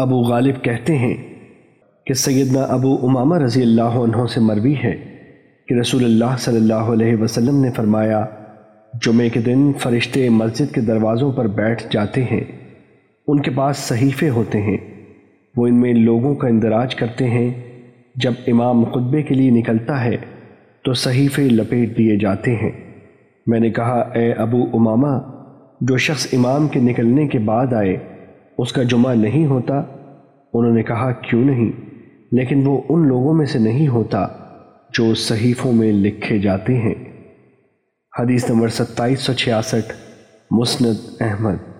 ابو غالب کہتے ہیں کہ سیدنا ابو امامہ رضی اللہ عنہ سے مروی ہے کہ رسول اللہ صلی اللہ علیہ وسلم نے فرمایا جمعے کے دن فرشتے مسجد کے دروازوں پر بیٹھ جاتے ہیں۔ ان کے پاس صحیفے ہوتے ہیں۔ وہ ان میں لوگوں کا اندراج کرتے ہیں۔ جب امام خطبے کے لیے نکلتا ہے، تو صحیفے لپیٹ دیے جاتے ہیں۔ میں نے کہا، اے ابو امامہ، جو شخص امام کے نکلنے کے بعد آئے اس کا جمعہ نہیں ہوتا؟ انہوں نے کہا، کیوں نہیں؟ لیکن وہ ان لوگوں میں سے نہیں ہوتا جو صحیفوں میں لکھے جاتے ہیں۔ حدیث نمبر ستائیس سو چھیاسٹھ، مسند احمد۔